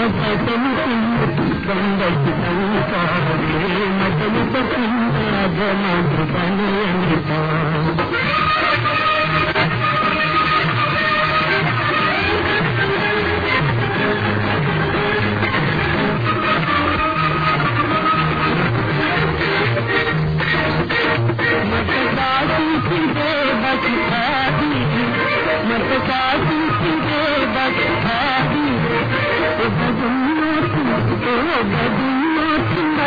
बस